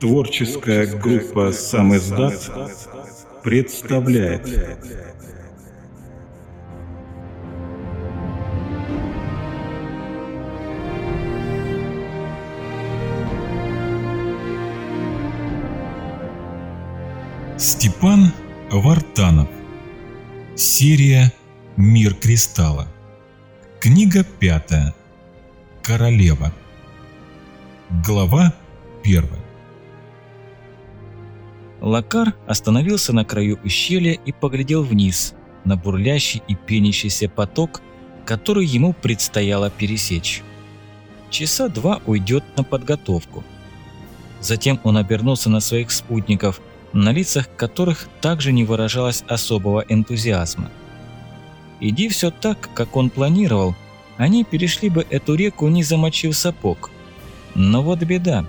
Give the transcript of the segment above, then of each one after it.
Творческая группа «Сам издат» представляет. Степан Вартанов. Серия «Мир кристалла» Книга пятая. Королева Глава первая Лакар остановился на краю ущелья и поглядел вниз, на бурлящий и пенящийся поток, который ему предстояло пересечь. Часа два уйдет на подготовку. Затем он обернулся на своих спутников, на лицах которых также не выражалось особого энтузиазма. Иди все так, как он планировал, они перешли бы эту реку, не замочив сапог. Но вот беда.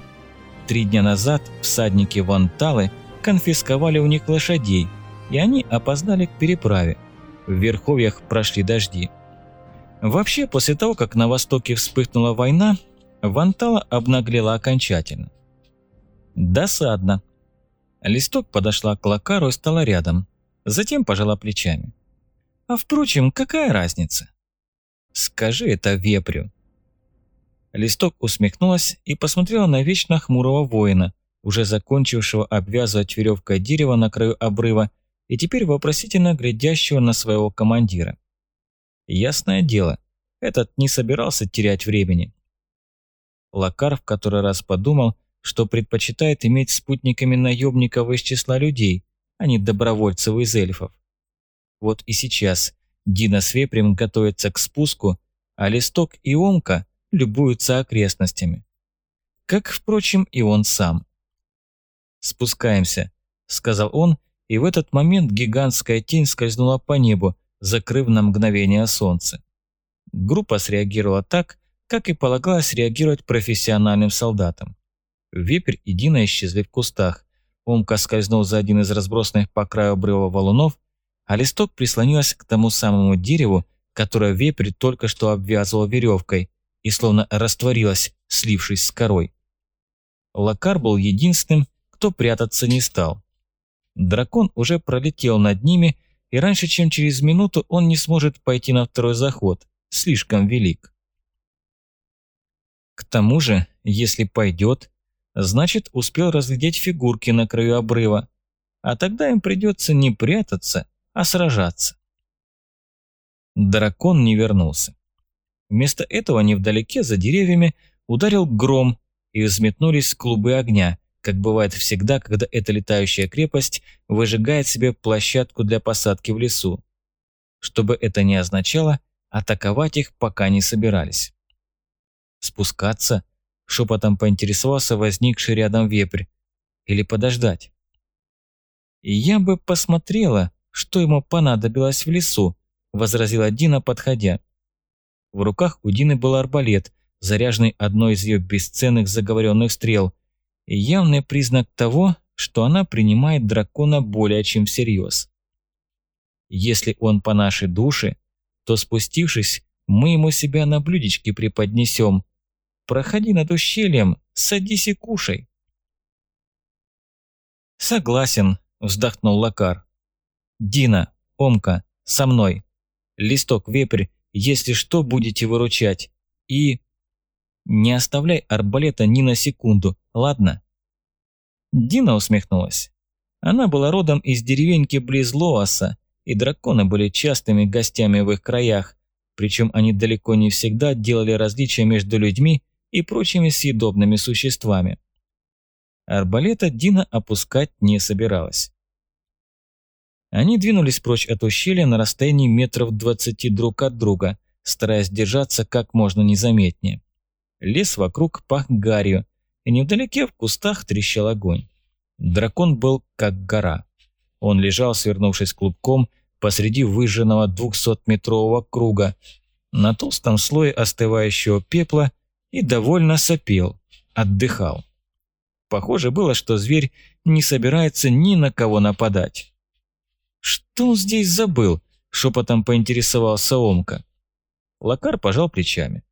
Три дня назад всадники Ванталы конфисковали у них лошадей, и они опоздали к переправе. В Верховьях прошли дожди. Вообще, после того, как на Востоке вспыхнула война, Вантала обнаглела окончательно. Досадно. Листок подошла к Лакару и стала рядом. Затем пожала плечами. А впрочем, какая разница? Скажи это вепрю. Листок усмехнулась и посмотрела на вечно хмурого воина, уже закончившего обвязывать веревкой дерево на краю обрыва и теперь вопросительно глядящего на своего командира. Ясное дело, этот не собирался терять времени. Лакар в который раз подумал, что предпочитает иметь спутниками наемников из числа людей, а не добровольцев из эльфов. Вот и сейчас Дина с Вепрем готовятся к спуску, а Листок и Омка любуются окрестностями. Как, впрочем, и он сам. «Спускаемся», — сказал он, и в этот момент гигантская тень скользнула по небу, закрыв на мгновение солнце. Группа среагировала так, как и полагалось реагировать профессиональным солдатам. Вепрь и Дина исчезли в кустах. Омка скользнул за один из разбросанных по краю обрыва валунов, а листок прислонилась к тому самому дереву, которое вепрь только что обвязывал веревкой и словно растворилась, слившись с корой. Лакар был единственным, кто прятаться не стал. Дракон уже пролетел над ними, и раньше, чем через минуту, он не сможет пойти на второй заход, слишком велик. К тому же, если пойдет, значит успел разглядеть фигурки на краю обрыва, а тогда им придется не прятаться, а сражаться. Дракон не вернулся. Вместо этого невдалеке за деревьями ударил гром и взметнулись клубы огня, как бывает всегда, когда эта летающая крепость выжигает себе площадку для посадки в лесу. Что бы это ни означало, атаковать их пока не собирались. Спускаться? Шепотом поинтересовался возникший рядом вепрь. Или подождать? Я бы посмотрела, что ему понадобилось в лесу, возразила Дина, подходя. В руках у Дины был арбалет, заряженный одной из ее бесценных заговоренных стрел – явный признак того, что она принимает дракона более чем всерьез. Если он по нашей душе, то спустившись, мы ему себя на блюдечке преподнесем. Проходи над ущельем, садись и кушай. Согласен, вздохнул Лакар. Дина, Омка, со мной. Листок вепрь, если что, будете выручать. И... Не оставляй арбалета ни на секунду, ладно?» Дина усмехнулась. Она была родом из деревеньки близ Лоаса, и драконы были частыми гостями в их краях, причем они далеко не всегда делали различия между людьми и прочими съедобными существами. Арбалета Дина опускать не собиралась. Они двинулись прочь от ущелья на расстоянии метров двадцати друг от друга, стараясь держаться как можно незаметнее. Лес вокруг пах гарью, и невдалеке в кустах трещал огонь. Дракон был как гора. Он лежал, свернувшись клубком, посреди выжженного двухсотметрового круга, на толстом слое остывающего пепла и довольно сопел, отдыхал. Похоже было, что зверь не собирается ни на кого нападать. «Что он здесь забыл?» – шепотом поинтересовался Омка. Лакар пожал плечами.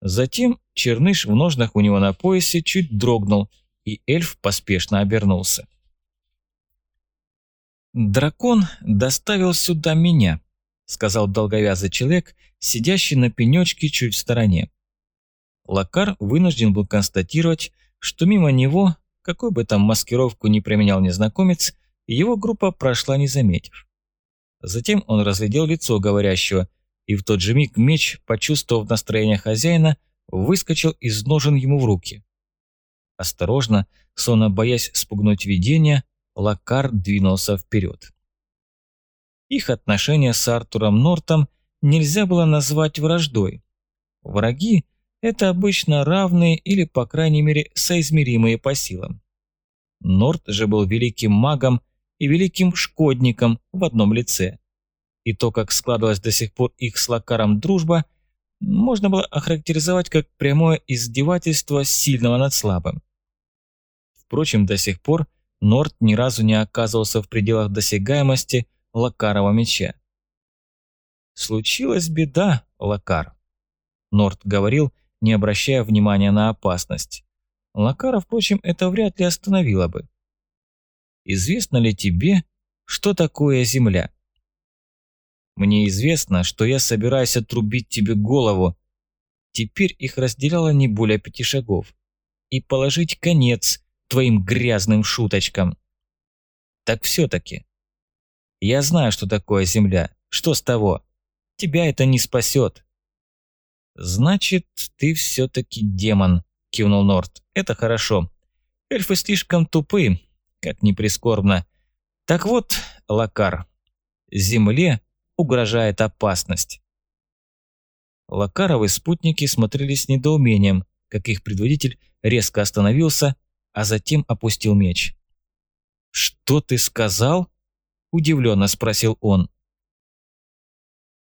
Затем черныш в ножнах у него на поясе чуть дрогнул, и эльф поспешно обернулся. «Дракон доставил сюда меня», — сказал долговязый человек, сидящий на пенечке чуть в стороне. Лакар вынужден был констатировать, что мимо него, какой бы там маскировку ни применял незнакомец, его группа прошла не заметив. Затем он разглядел лицо говорящего, и в тот же миг меч, почувствовав настроение хозяина, выскочил из ножен ему в руки. Осторожно, сонно боясь спугнуть видение, Лакар двинулся вперед. Их отношения с Артуром Нортом нельзя было назвать враждой. Враги – это обычно равные или, по крайней мере, соизмеримые по силам. Норт же был великим магом и великим шкодником в одном лице. И то, как складывалась до сих пор их с Лакаром дружба, можно было охарактеризовать как прямое издевательство сильного над слабым. Впрочем, до сих пор Норт ни разу не оказывался в пределах досягаемости Лакарова меча. «Случилась беда, Лакар», – Норт говорил, не обращая внимания на опасность. Лакара, впрочем, это вряд ли остановило бы. Известно ли тебе, что такое земля? Мне известно, что я собираюсь отрубить тебе голову. Теперь их разделяло не более пяти шагов. И положить конец твоим грязным шуточкам. Так все-таки. Я знаю, что такое земля. Что с того? Тебя это не спасет. Значит, ты все-таки демон, кивнул Норт. Это хорошо. Эльфы слишком тупы, как ни прискорбно. Так вот, Лакар, Земле угрожает опасность. Лакаровы спутники смотрели с недоумением, как их предводитель резко остановился, а затем опустил меч. «Что ты сказал?» – удивленно спросил он.